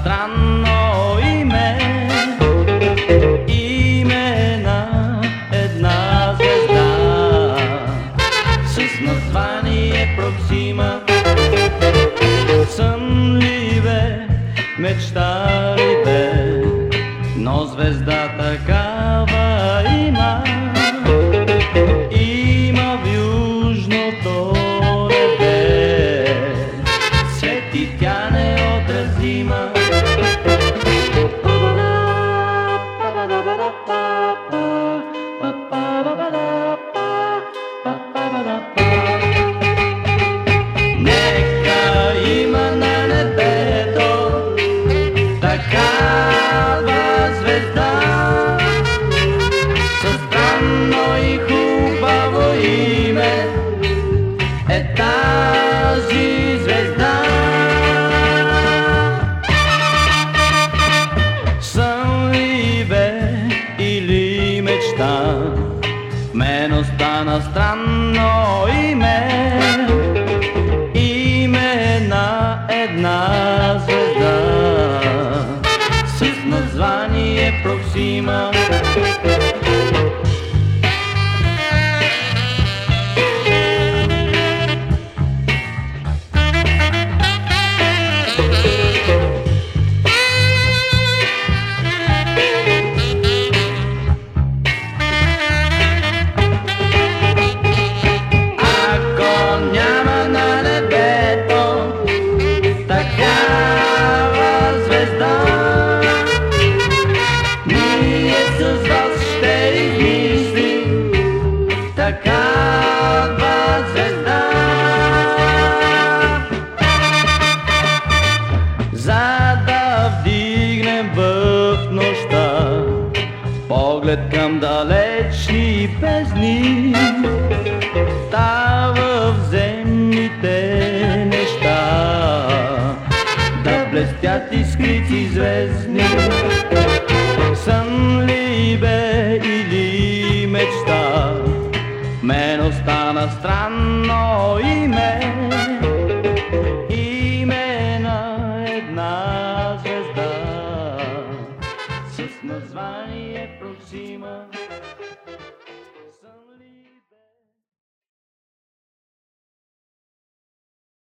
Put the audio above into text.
странно име, име на една звезда с название Проксима. Съм ли бе, мечта ли бе, но звезда такава има. бяла звезда. Със и хубаво име Е тази звезда. Сън ли бе мен остана странно и название Проксима. Ако няма на небето такава поглед към далечни бездни става в земните неща. Да блестят изкрици звездни. Сън ли бе или мечта? Мен остана странно име. Име на една звезда с название Zima.